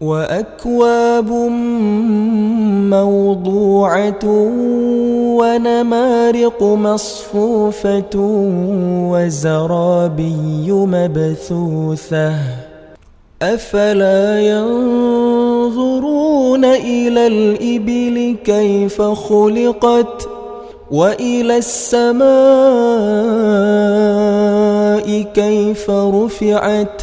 وأكواب موضوعة ونمارق مصفوفة وزرابي مبثوثة. أفلا ينظرون إلى الإبل كيف خلقت وإلى السماء كيف رفعت